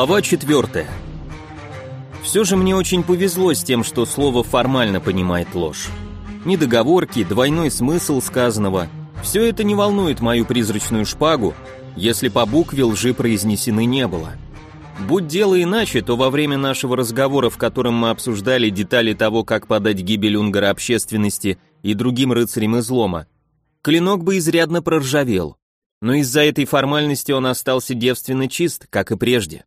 Глава 4. Все же мне очень повезло с тем, что слово формально понимает ложь. Недоговорки, двойной смысл сказанного – все это не волнует мою призрачную шпагу, если по букве лжи произнесены не было. Будь дело иначе, то во время нашего разговора, в котором мы обсуждали детали того, как подать гибель Унгара общественности и другим рыцарям излома, клинок бы изрядно проржавел но из-за этой формальности он остался девственно чист, как и прежде.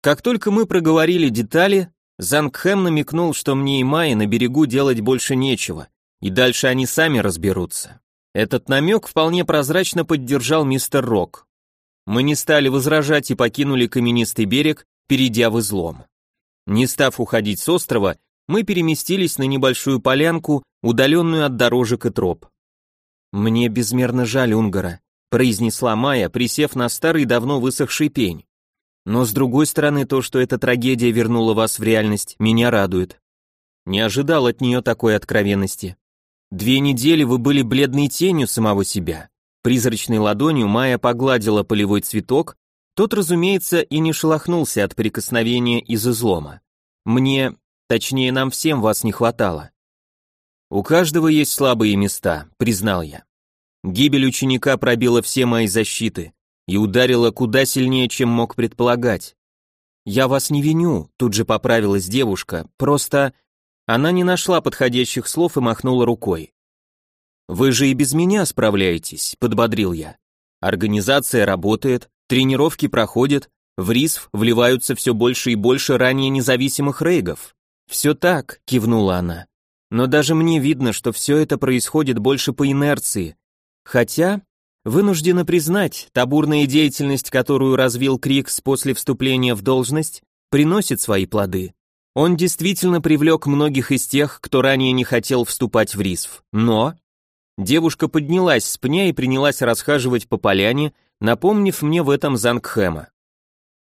Как только мы проговорили детали, Зангхэм намекнул, что мне и Майе на берегу делать больше нечего, и дальше они сами разберутся. Этот намек вполне прозрачно поддержал мистер Рок. Мы не стали возражать и покинули каменистый берег, перейдя в излом. Не став уходить с острова, мы переместились на небольшую полянку, удаленную от дорожек и троп. Мне безмерно жаль Унгара произнесла Майя, присев на старый давно высохший пень. Но с другой стороны, то, что эта трагедия вернула вас в реальность, меня радует. Не ожидал от нее такой откровенности. Две недели вы были бледной тенью самого себя. Призрачной ладонью Майя погладила полевой цветок, тот, разумеется, и не шелохнулся от прикосновения из излома. Мне, точнее, нам всем вас не хватало. У каждого есть слабые места, признал я. Гибель ученика пробила все мои защиты и ударила куда сильнее, чем мог предполагать. «Я вас не виню», — тут же поправилась девушка, просто... Она не нашла подходящих слов и махнула рукой. «Вы же и без меня справляетесь», — подбодрил я. «Организация работает, тренировки проходят, в РИСФ вливаются все больше и больше ранее независимых рейгов». «Все так», — кивнула она. «Но даже мне видно, что все это происходит больше по инерции, Хотя, вынуждена признать, табурная деятельность, которую развил Крикс после вступления в должность, приносит свои плоды. Он действительно привлек многих из тех, кто ранее не хотел вступать в РИСФ. Но... Девушка поднялась с пня и принялась расхаживать по поляне, напомнив мне в этом Зангхэма.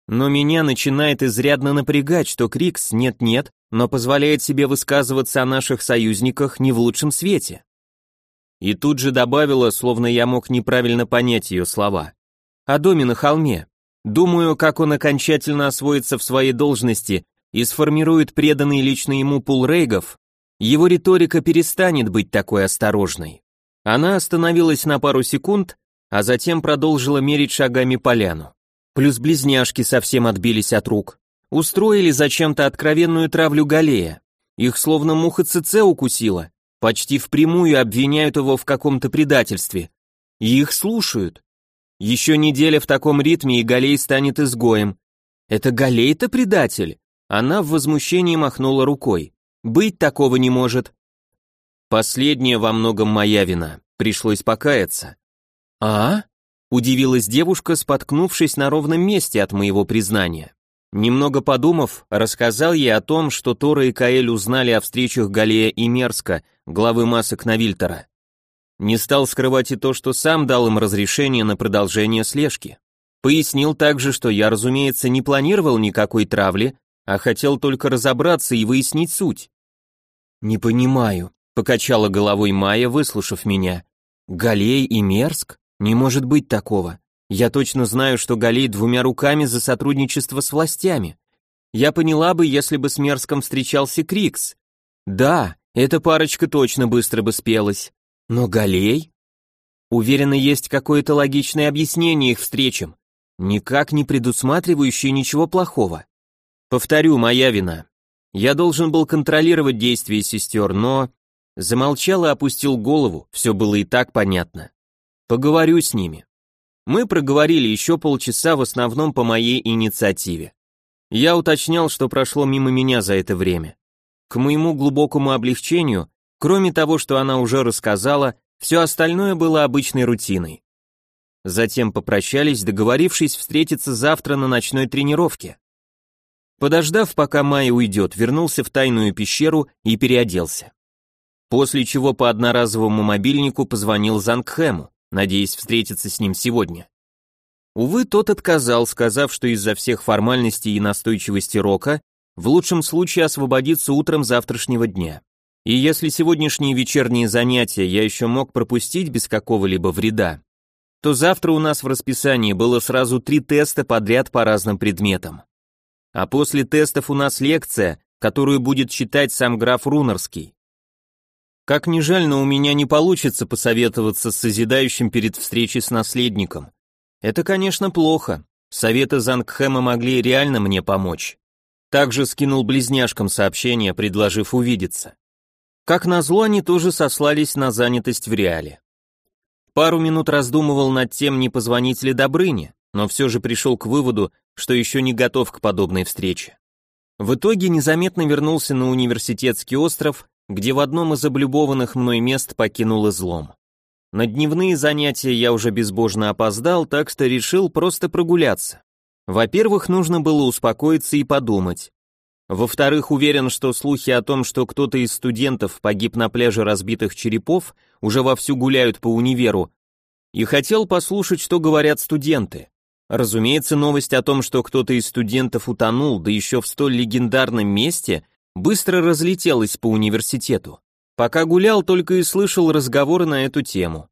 Но меня начинает изрядно напрягать, что Крикс нет-нет, но позволяет себе высказываться о наших союзниках не в лучшем свете. И тут же добавила, словно я мог неправильно понять ее слова. О доме на холме. Думаю, как он окончательно освоится в своей должности и сформирует преданный лично ему пул рейгов, его риторика перестанет быть такой осторожной. Она остановилась на пару секунд, а затем продолжила мерить шагами поляну. Плюс близняшки совсем отбились от рук. Устроили зачем-то откровенную травлю Галея. Их словно муха ЦЦ укусила. Почти впрямую обвиняют его в каком-то предательстве. И их слушают. Еще неделя в таком ритме, и Галей станет изгоем. Это Галей-то предатель? Она в возмущении махнула рукой. Быть такого не может. Последнее во многом моя вина. Пришлось покаяться. А? Удивилась девушка, споткнувшись на ровном месте от моего признания. Немного подумав, рассказал ей о том, что Тора и Каэль узнали о встречах Галея и Мерска, главы масок Навильтера. Не стал скрывать и то, что сам дал им разрешение на продолжение слежки. Пояснил также, что я, разумеется, не планировал никакой травли, а хотел только разобраться и выяснить суть. «Не понимаю», — покачала головой Майя, выслушав меня. «Галей и Мерск? Не может быть такого. Я точно знаю, что Галей двумя руками за сотрудничество с властями. Я поняла бы, если бы с Мерском встречался Крикс. Да, эта парочка точно быстро бы спелась. Но Галей? Уверена, есть какое-то логичное объяснение их встречам, никак не предусматривающее ничего плохого. Повторю, моя вина. Я должен был контролировать действия сестер, но... Замолчал и опустил голову, все было и так понятно. Поговорю с ними. Мы проговорили еще полчаса в основном по моей инициативе. Я уточнял, что прошло мимо меня за это время. К моему глубокому облегчению, кроме того, что она уже рассказала, все остальное было обычной рутиной. Затем попрощались, договорившись встретиться завтра на ночной тренировке. Подождав, пока Майя уйдет, вернулся в тайную пещеру и переоделся. После чего по одноразовому мобильнику позвонил Зангхэму надеясь встретиться с ним сегодня. Увы, тот отказал, сказав, что из-за всех формальностей и настойчивости Рока в лучшем случае освободится утром завтрашнего дня. И если сегодняшние вечерние занятия я еще мог пропустить без какого-либо вреда, то завтра у нас в расписании было сразу три теста подряд по разным предметам. А после тестов у нас лекция, которую будет читать сам граф Рунерский. Как ни жаль, но у меня не получится посоветоваться с созидающим перед встречей с наследником. Это, конечно, плохо. Советы Зангхэма могли реально мне помочь. Также скинул близняшкам сообщение, предложив увидеться. Как назло, они тоже сослались на занятость в реале. Пару минут раздумывал над тем, не позвонить ли Добрыне, но все же пришел к выводу, что еще не готов к подобной встрече. В итоге незаметно вернулся на университетский остров, где в одном из облюбованных мной мест покинул излом. На дневные занятия я уже безбожно опоздал, так что решил просто прогуляться. Во-первых, нужно было успокоиться и подумать. Во-вторых, уверен, что слухи о том, что кто-то из студентов погиб на пляже разбитых черепов, уже вовсю гуляют по универу, и хотел послушать, что говорят студенты. Разумеется, новость о том, что кто-то из студентов утонул, да еще в столь легендарном месте, быстро разлетелась по университету. Пока гулял, только и слышал разговоры на эту тему.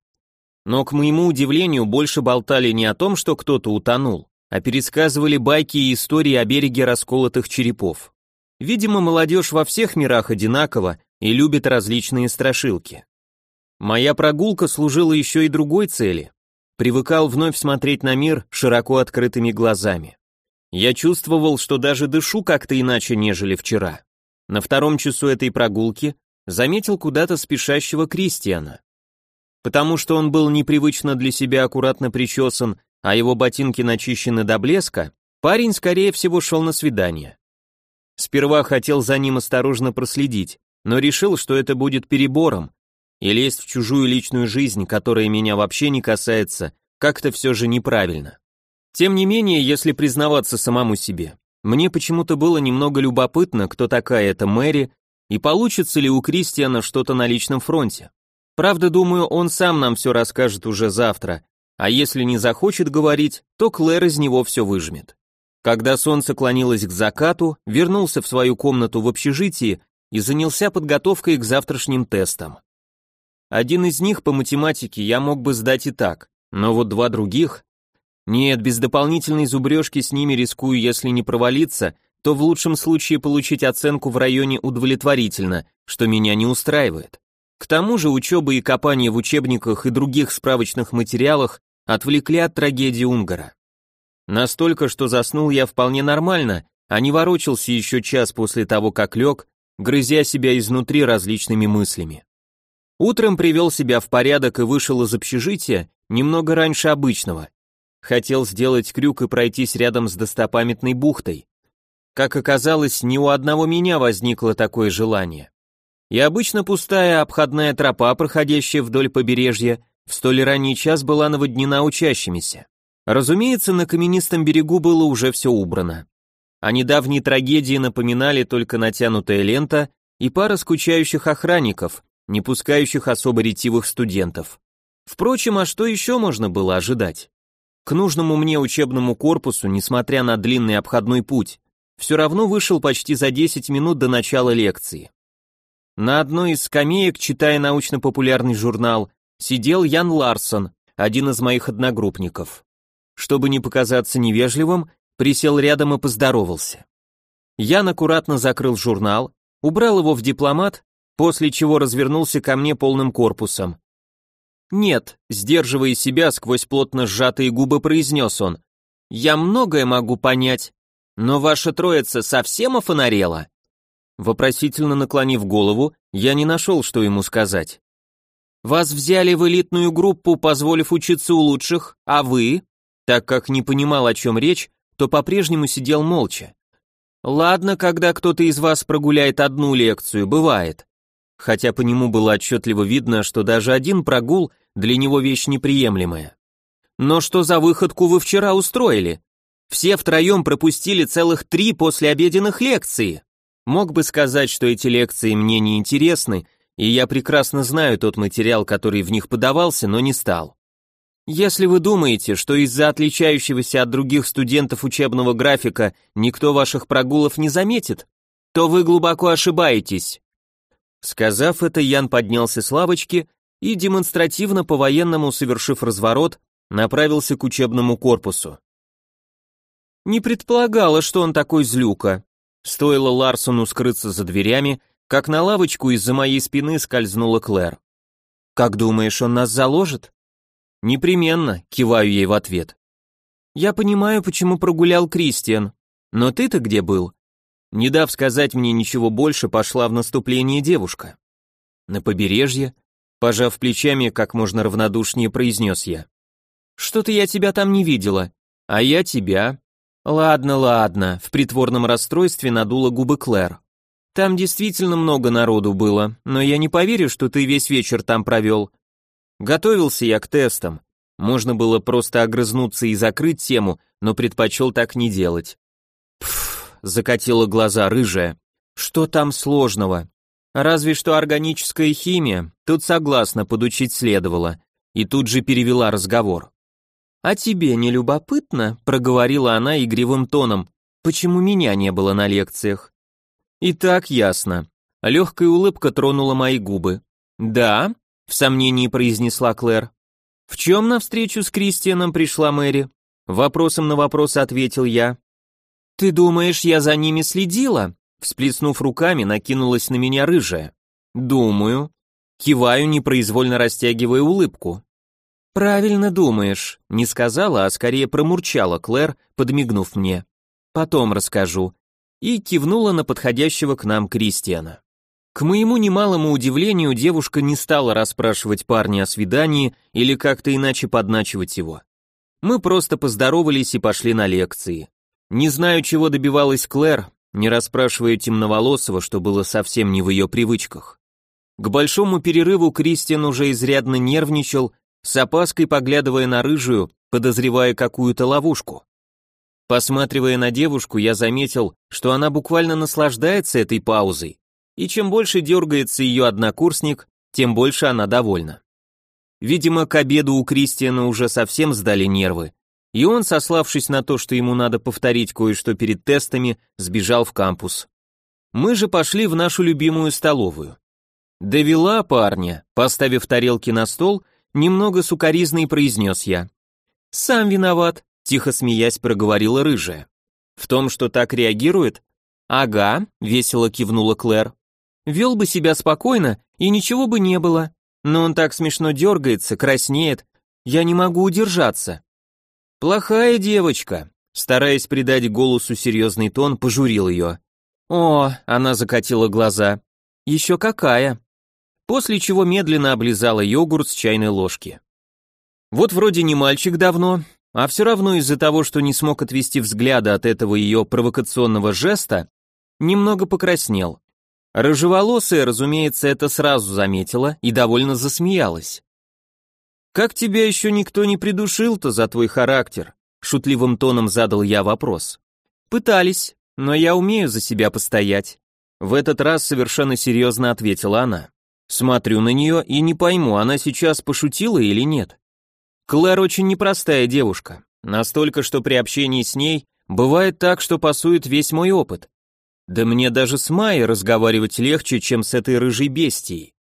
Но, к моему удивлению, больше болтали не о том, что кто-то утонул, а пересказывали байки и истории о береге расколотых черепов. Видимо, молодежь во всех мирах одинакова и любит различные страшилки. Моя прогулка служила еще и другой цели. Привыкал вновь смотреть на мир широко открытыми глазами. Я чувствовал, что даже дышу как-то иначе, нежели вчера. На втором часу этой прогулки заметил куда-то спешащего Кристиана. Потому что он был непривычно для себя аккуратно причесан, а его ботинки начищены до блеска, парень, скорее всего, шел на свидание. Сперва хотел за ним осторожно проследить, но решил, что это будет перебором, и лезть в чужую личную жизнь, которая меня вообще не касается, как-то все же неправильно. Тем не менее, если признаваться самому себе, мне почему-то было немного любопытно, кто такая эта Мэри, и получится ли у Кристиана что-то на личном фронте. Правда, думаю, он сам нам все расскажет уже завтра, а если не захочет говорить, то Клэр из него все выжмет. Когда солнце клонилось к закату, вернулся в свою комнату в общежитии и занялся подготовкой к завтрашним тестам. Один из них по математике я мог бы сдать и так, но вот два других... Нет, без дополнительной зубрежки с ними рискую, если не провалиться, то в лучшем случае получить оценку в районе удовлетворительно, что меня не устраивает. К тому же учеба и копание в учебниках и других справочных материалах отвлекли от трагедии Унгара. Настолько, что заснул я вполне нормально, а не ворочался еще час после того, как лег, грызя себя изнутри различными мыслями. Утром привел себя в порядок и вышел из общежития немного раньше обычного. Хотел сделать крюк и пройтись рядом с достопамятной бухтой. Как оказалось, ни у одного меня возникло такое желание. И обычно пустая обходная тропа, проходящая вдоль побережья, в столь ранний час была наводнена учащимися. Разумеется, на каменистом берегу было уже все убрано. О недавней трагедии напоминали только натянутая лента и пара скучающих охранников, не пускающих особо ретивых студентов. Впрочем, а что еще можно было ожидать? К нужному мне учебному корпусу, несмотря на длинный обходной путь, все равно вышел почти за 10 минут до начала лекции. На одной из скамеек, читая научно-популярный журнал, сидел Ян Ларсон, один из моих одногруппников. Чтобы не показаться невежливым, присел рядом и поздоровался. Ян аккуратно закрыл журнал, убрал его в дипломат, после чего развернулся ко мне полным корпусом. «Нет», сдерживая себя сквозь плотно сжатые губы, произнес он, «я многое могу понять, но ваша троица совсем офонарела?» Вопросительно наклонив голову, я не нашел, что ему сказать. «Вас взяли в элитную группу, позволив учиться у лучших, а вы?» Так как не понимал, о чем речь, то по-прежнему сидел молча. Ладно, когда кто-то из вас прогуляет одну лекцию, бывает. Хотя по нему было отчетливо видно, что даже один прогул для него вещь неприемлемая. Но что за выходку вы вчера устроили? Все втроем пропустили целых три послеобеденных лекции. Мог бы сказать, что эти лекции мне не интересны, и я прекрасно знаю тот материал, который в них подавался, но не стал. Если вы думаете, что из-за отличающегося от других студентов учебного графика никто ваших прогулов не заметит, то вы глубоко ошибаетесь. Сказав это, Ян поднялся с лавочки и, демонстративно по-военному совершив разворот, направился к учебному корпусу. Не предполагала, что он такой злюка. Стоило Ларсону скрыться за дверями, как на лавочку из-за моей спины скользнула Клэр. «Как думаешь, он нас заложит?» «Непременно», — киваю ей в ответ. «Я понимаю, почему прогулял Кристиан. Но ты-то где был?» Не дав сказать мне ничего больше, пошла в наступление девушка. На побережье, пожав плечами, как можно равнодушнее произнес я. «Что-то я тебя там не видела. А я тебя». «Ладно, ладно», — в притворном расстройстве надула губы Клэр. «Там действительно много народу было, но я не поверю, что ты весь вечер там провел. Готовился я к тестам. Можно было просто огрызнуться и закрыть тему, но предпочел так не делать. Закатила глаза рыжая. Что там сложного? Разве что органическая химия, тут согласно подучить следовало. И тут же перевела разговор. «А тебе не любопытно?» — проговорила она игривым тоном. «Почему меня не было на лекциях?» «И так ясно». Легкая улыбка тронула мои губы. «Да?» — в сомнении произнесла Клэр. «В чем на встречу с Кристианом пришла Мэри?» Вопросом на вопрос ответил я. «Ты думаешь, я за ними следила?» Всплеснув руками, накинулась на меня рыжая. «Думаю». Киваю, непроизвольно растягивая улыбку. «Правильно думаешь», — не сказала, а скорее промурчала Клэр, подмигнув мне. «Потом расскажу». И кивнула на подходящего к нам Кристиана. К моему немалому удивлению, девушка не стала расспрашивать парня о свидании или как-то иначе подначивать его. Мы просто поздоровались и пошли на лекции. Не знаю, чего добивалась Клэр, не расспрашивая темноволосого, что было совсем не в ее привычках. К большому перерыву Кристиан уже изрядно нервничал, с опаской поглядывая на рыжую, подозревая какую-то ловушку. Посматривая на девушку, я заметил, что она буквально наслаждается этой паузой, и чем больше дергается ее однокурсник, тем больше она довольна. Видимо, к обеду у Кристиана уже совсем сдали нервы, и он, сославшись на то, что ему надо повторить кое-что перед тестами, сбежал в кампус. Мы же пошли в нашу любимую столовую. Довела парня, поставив тарелки на стол Немного сукоризный произнес я. «Сам виноват», — тихо смеясь проговорила рыжая. «В том, что так реагирует?» «Ага», — весело кивнула Клэр. «Вел бы себя спокойно, и ничего бы не было. Но он так смешно дергается, краснеет. Я не могу удержаться». «Плохая девочка», — стараясь придать голосу серьезный тон, пожурил ее. «О», — она закатила глаза. «Еще какая?» после чего медленно облизала йогурт с чайной ложки. Вот вроде не мальчик давно, а все равно из-за того, что не смог отвести взгляда от этого ее провокационного жеста, немного покраснел. Рыжеволосая, разумеется, это сразу заметила и довольно засмеялась. «Как тебя еще никто не придушил-то за твой характер?» Шутливым тоном задал я вопрос. «Пытались, но я умею за себя постоять». В этот раз совершенно серьезно ответила она. Смотрю на нее и не пойму, она сейчас пошутила или нет. Клэр очень непростая девушка, настолько, что при общении с ней бывает так, что пасует весь мой опыт. Да мне даже с Майей разговаривать легче, чем с этой рыжей бестией.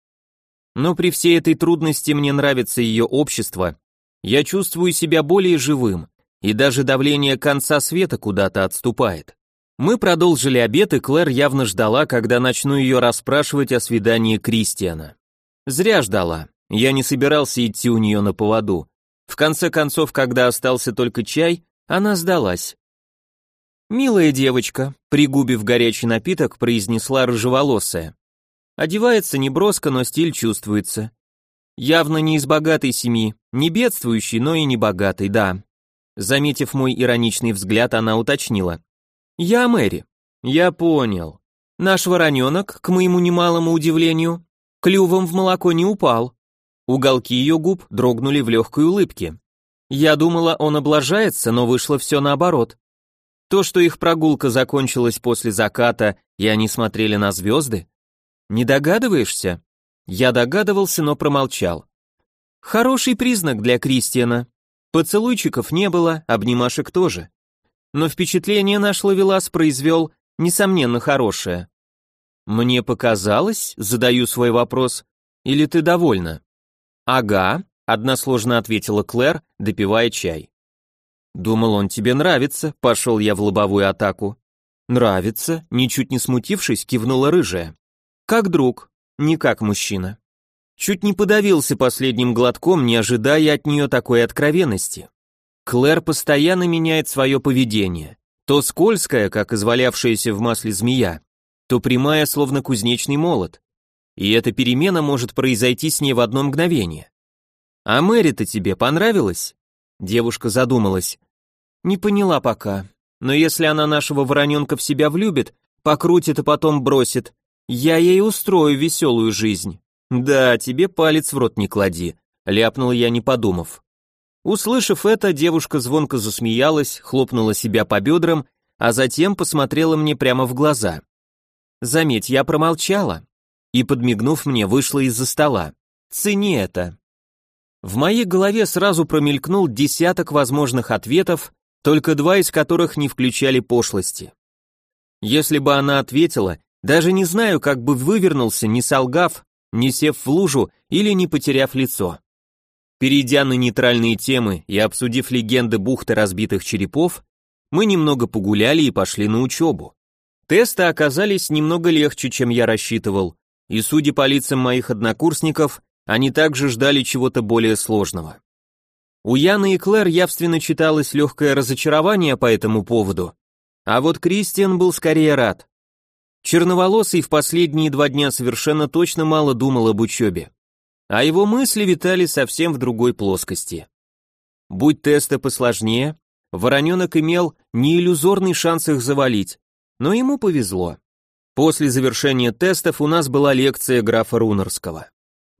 Но при всей этой трудности мне нравится ее общество, я чувствую себя более живым, и даже давление конца света куда-то отступает. Мы продолжили обед, и Клэр явно ждала, когда начну ее расспрашивать о свидании Кристиана. Зря ждала. Я не собирался идти у нее на поводу. В конце концов, когда остался только чай, она сдалась. «Милая девочка», — пригубив горячий напиток, произнесла рыжеволосая. Одевается неброско, но стиль чувствуется. Явно не из богатой семьи, не бедствующей, но и не богатой, да. Заметив мой ироничный взгляд, она уточнила. «Я Мэри». «Я понял. Наш вороненок, к моему немалому удивлению, клювом в молоко не упал». Уголки ее губ дрогнули в легкой улыбке. Я думала, он облажается, но вышло все наоборот. То, что их прогулка закончилась после заката, и они смотрели на звезды? Не догадываешься? Я догадывался, но промолчал. Хороший признак для Кристиана. Поцелуйчиков не было, обнимашек тоже но впечатление наш ловелас произвел, несомненно, хорошее. Мне показалось, задаю свой вопрос, или ты довольна? Ага, односложно ответила Клэр, допивая чай. Думал, он тебе нравится, пошел я в лобовую атаку. Нравится, ничуть не смутившись, кивнула рыжая. Как друг, не как мужчина. Чуть не подавился последним глотком, не ожидая от нее такой откровенности. Клэр постоянно меняет свое поведение. То скользкая, как извалявшаяся в масле змея, то прямая, словно кузнечный молот. И эта перемена может произойти с ней в одно мгновение. «А Мэри-то тебе понравилась?» Девушка задумалась. «Не поняла пока. Но если она нашего вороненка в себя влюбит, покрутит и потом бросит, я ей устрою веселую жизнь». «Да, тебе палец в рот не клади», — ляпнул я, не подумав. Услышав это, девушка звонко засмеялась, хлопнула себя по бедрам, а затем посмотрела мне прямо в глаза. Заметь, я промолчала. И, подмигнув мне, вышла из-за стола. Цени это. В моей голове сразу промелькнул десяток возможных ответов, только два из которых не включали пошлости. Если бы она ответила, даже не знаю, как бы вывернулся, не солгав, не сев в лужу или не потеряв лицо. Перейдя на нейтральные темы и обсудив легенды бухты разбитых черепов, мы немного погуляли и пошли на учебу. Тесты оказались немного легче, чем я рассчитывал, и, судя по лицам моих однокурсников, они также ждали чего-то более сложного. У Яны и Клэр явственно читалось легкое разочарование по этому поводу, а вот Кристиан был скорее рад. Черноволосый в последние два дня совершенно точно мало думал об учебе а его мысли витали совсем в другой плоскости. Будь тесты посложнее, Вороненок имел неиллюзорный шанс их завалить, но ему повезло. После завершения тестов у нас была лекция графа Рунерского.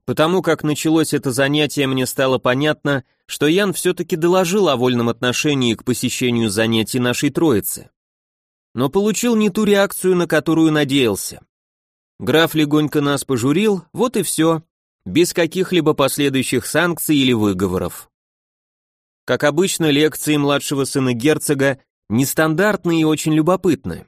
Потому как началось это занятие, мне стало понятно, что Ян все-таки доложил о вольном отношении к посещению занятий нашей троицы. Но получил не ту реакцию, на которую надеялся. Граф легонько нас пожурил, вот и все, без каких-либо последующих санкций или выговоров. Как обычно, лекции младшего сына герцога нестандартны и очень любопытны.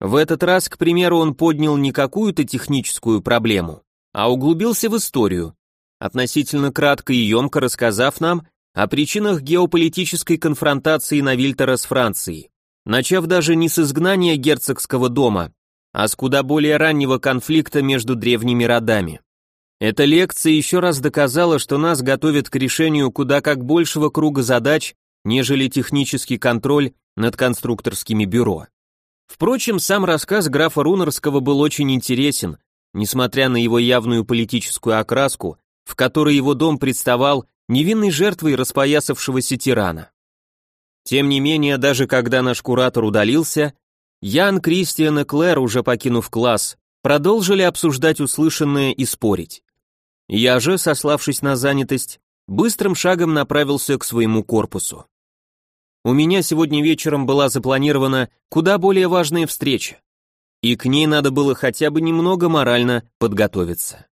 В этот раз, к примеру, он поднял не какую-то техническую проблему, а углубился в историю, относительно кратко и емко рассказав нам о причинах геополитической конфронтации Навильтера с Францией, начав даже не с изгнания герцогского дома, а с куда более раннего конфликта между древними родами. Эта лекция еще раз доказала, что нас готовят к решению куда как большего круга задач, нежели технический контроль над конструкторскими бюро. Впрочем, сам рассказ графа Рунерского был очень интересен, несмотря на его явную политическую окраску, в которой его дом представал невинной жертвой распоясавшегося тирана. Тем не менее, даже когда наш куратор удалился, Ян, Кристиан и Клэр, уже покинув класс, продолжили обсуждать услышанное и спорить. Я же, сославшись на занятость, быстрым шагом направился к своему корпусу. У меня сегодня вечером была запланирована куда более важная встреча, и к ней надо было хотя бы немного морально подготовиться.